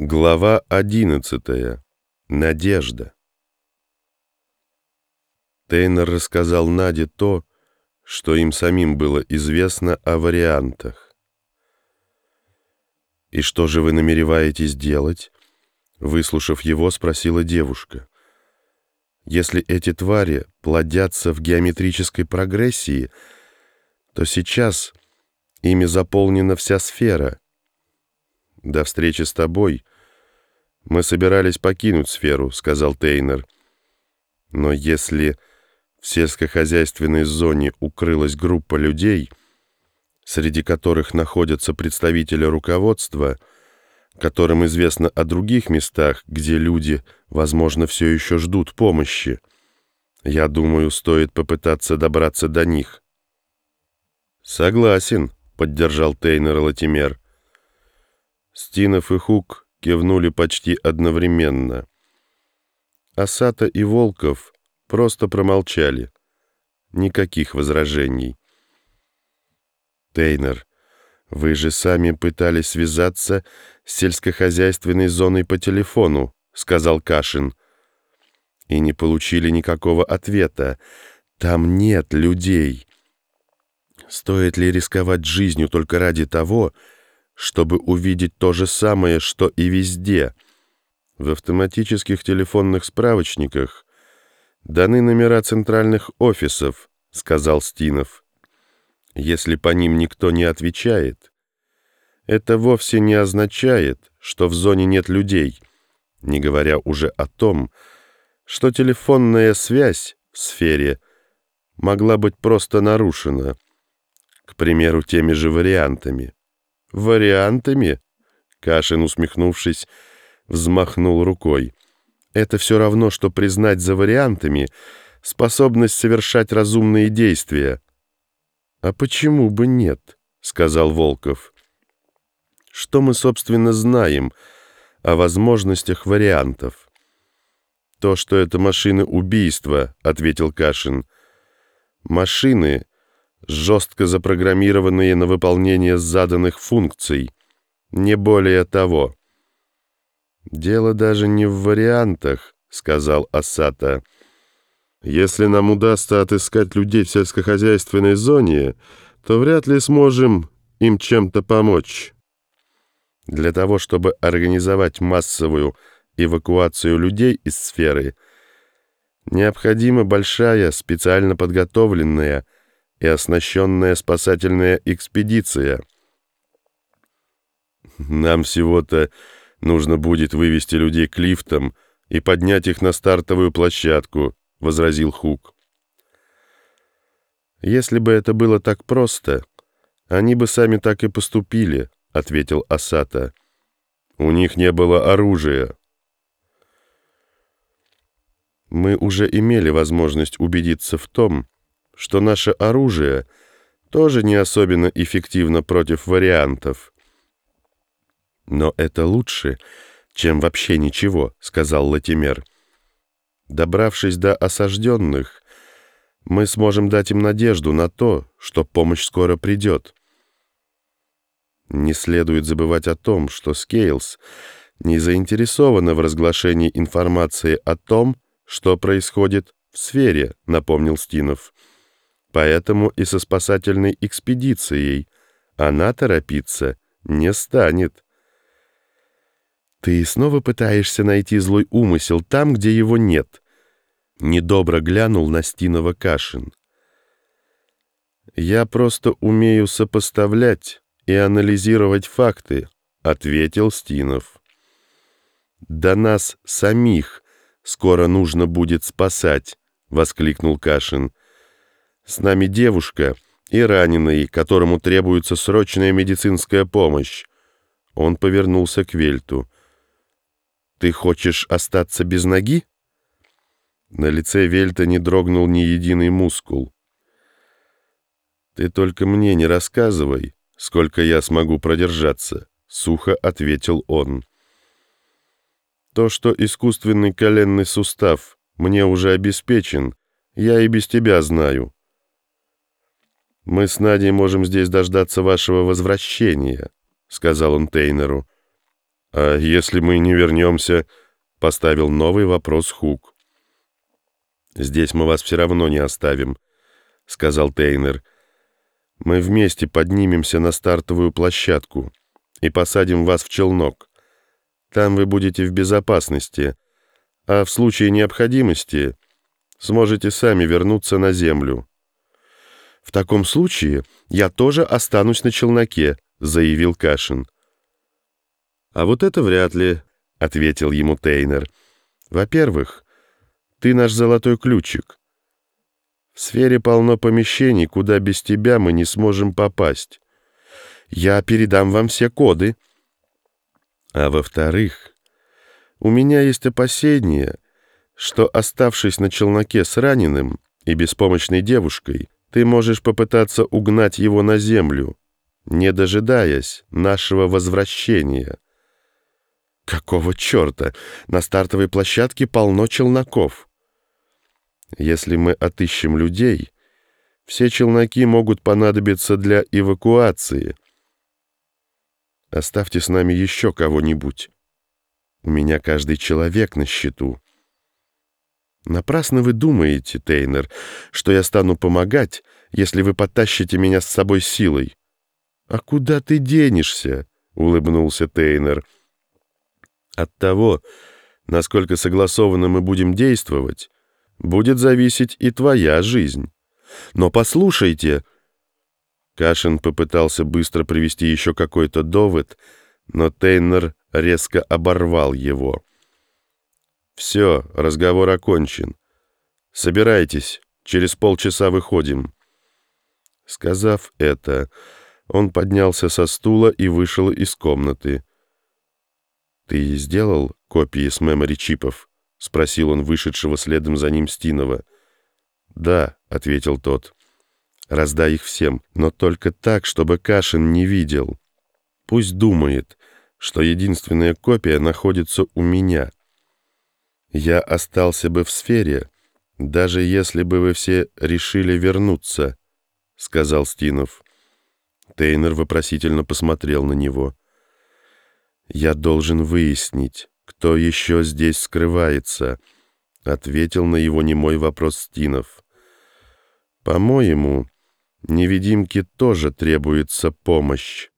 Глава одиннадцатая. Надежда. Тейнер рассказал Наде то, что им самим было известно о вариантах. «И что же вы намереваетесь делать?» Выслушав его, спросила девушка. «Если эти твари плодятся в геометрической прогрессии, то сейчас ими заполнена вся сфера — «До встречи с тобой мы собирались покинуть сферу», — сказал Тейнер. «Но если в сельскохозяйственной зоне укрылась группа людей, среди которых находятся представители руководства, которым известно о других местах, где люди, возможно, все еще ждут помощи, я думаю, стоит попытаться добраться до них». «Согласен», — поддержал Тейнер Латимер. Стинов и Хук кивнули почти одновременно. Асата и Волков просто промолчали. Никаких возражений. «Тейнер, вы же сами пытались связаться с сельскохозяйственной зоной по телефону», — сказал Кашин. «И не получили никакого ответа. Там нет людей. Стоит ли рисковать жизнью только ради того, чтобы увидеть то же самое, что и везде. В автоматических телефонных справочниках даны номера центральных офисов, сказал Стинов. Если по ним никто не отвечает, это вовсе не означает, что в зоне нет людей, не говоря уже о том, что телефонная связь в сфере могла быть просто нарушена, к примеру, теми же вариантами. «Вариантами?» Кашин, усмехнувшись, взмахнул рукой. «Это все равно, что признать за вариантами способность совершать разумные действия». «А почему бы нет?» — сказал Волков. «Что мы, собственно, знаем о возможностях вариантов?» «То, что это машины убийства», — ответил Кашин. «Машины, жестко запрограммированные на выполнение заданных функций, не более того. «Дело даже не в вариантах», — сказал Асата. «Если нам удастся отыскать людей в сельскохозяйственной зоне, то вряд ли сможем им чем-то помочь». Для того, чтобы организовать массовую эвакуацию людей из сферы, необходима большая, специально подготовленная, и оснащенная спасательная экспедиция. Нам всего-то нужно будет вывести людей к лифтам и поднять их на стартовую площадку, — возразил Хук. «Если бы это было так просто, они бы сами так и поступили», — ответил Асата. «У них не было оружия». Мы уже имели возможность убедиться в том, наше оружие тоже не особенно эффективно против вариантов. «Но это лучше, чем вообще ничего», — сказал Латимер. «Добравшись до осажденных, мы сможем дать им надежду на то, что помощь скоро придет». Не следует забывать о том, что Скейлс не заинтересована в разглашении информации о том, что происходит в сфере, напомнил Стинов. Поэтому и со спасательной экспедицией она торопиться не станет. Ты снова пытаешься найти злой умысел там, где его нет. Недобро глянул на Стинова Кашин. Я просто умею сопоставлять и анализировать факты, ответил Стинов. Да нас самих скоро нужно будет спасать, воскликнул Кашин. С нами девушка и раненый, которому требуется срочная медицинская помощь. Он повернулся к Вельту. «Ты хочешь остаться без ноги?» На лице Вельта не дрогнул ни единый мускул. «Ты только мне не рассказывай, сколько я смогу продержаться», — сухо ответил он. «То, что искусственный коленный сустав мне уже обеспечен, я и без тебя знаю». «Мы с Надей можем здесь дождаться вашего возвращения», — сказал он Тейнеру. «А если мы не вернемся?» — поставил новый вопрос Хук. «Здесь мы вас все равно не оставим», — сказал Тейнер. «Мы вместе поднимемся на стартовую площадку и посадим вас в челнок. Там вы будете в безопасности, а в случае необходимости сможете сами вернуться на землю». «В таком случае я тоже останусь на челноке», — заявил Кашин. «А вот это вряд ли», — ответил ему Тейнер. «Во-первых, ты наш золотой ключик. В сфере полно помещений, куда без тебя мы не сможем попасть. Я передам вам все коды. А во-вторых, у меня есть опасение, что, оставшись на челноке с раненым и беспомощной девушкой, ты можешь попытаться угнать его на землю, не дожидаясь нашего возвращения». Какого черта? На стартовой площадке полно челноков. Если мы отыщем людей, все челноки могут понадобиться для эвакуации. Оставьте с нами еще кого-нибудь. У меня каждый человек на счету. Напрасно вы думаете, Тейнер, что я стану помогать, если вы потащите меня с собой силой. А куда ты денешься? — улыбнулся Тейнер. — от того, насколько согласованно мы будем действовать, будет зависеть и твоя жизнь. Но послушайте...» Кашин попытался быстро привести еще какой-то довод, но Тейнер резко оборвал его. «Все, разговор окончен. Собирайтесь, через полчаса выходим». Сказав это, он поднялся со стула и вышел из комнаты. «Ты сделал копии с мемори-чипов?» — спросил он вышедшего следом за ним Стинова. «Да», — ответил тот. «Раздай их всем, но только так, чтобы Кашин не видел. Пусть думает, что единственная копия находится у меня. Я остался бы в сфере, даже если бы вы все решили вернуться», — сказал Стинов. Тейнер вопросительно посмотрел на него. «Я должен выяснить, кто еще здесь скрывается», — ответил на его немой вопрос Стинов. «По-моему, невидимке тоже требуется помощь».